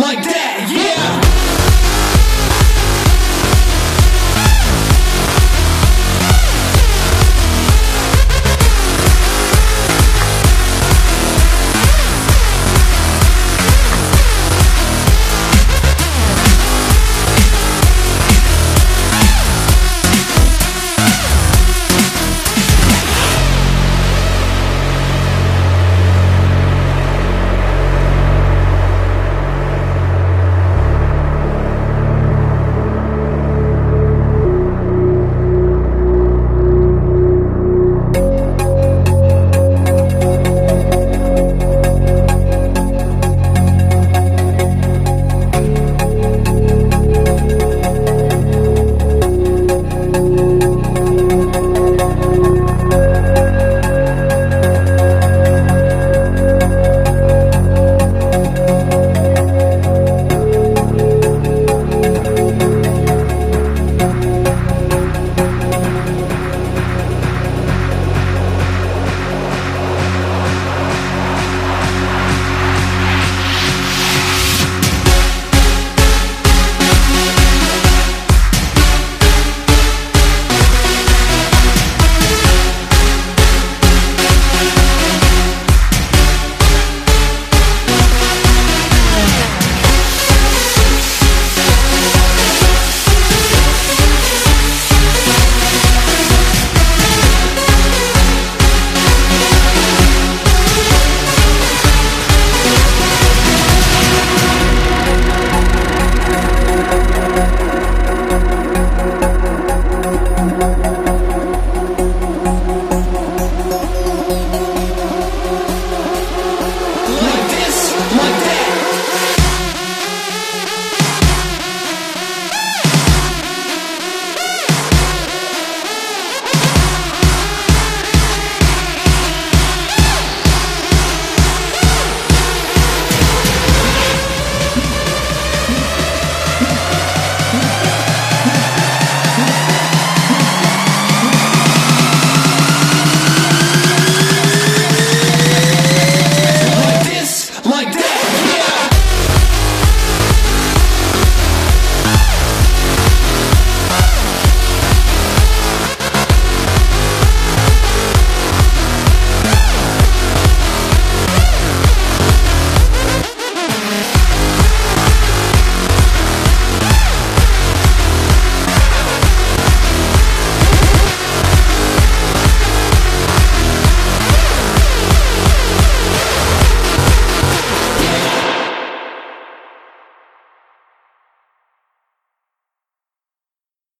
like that, yeah.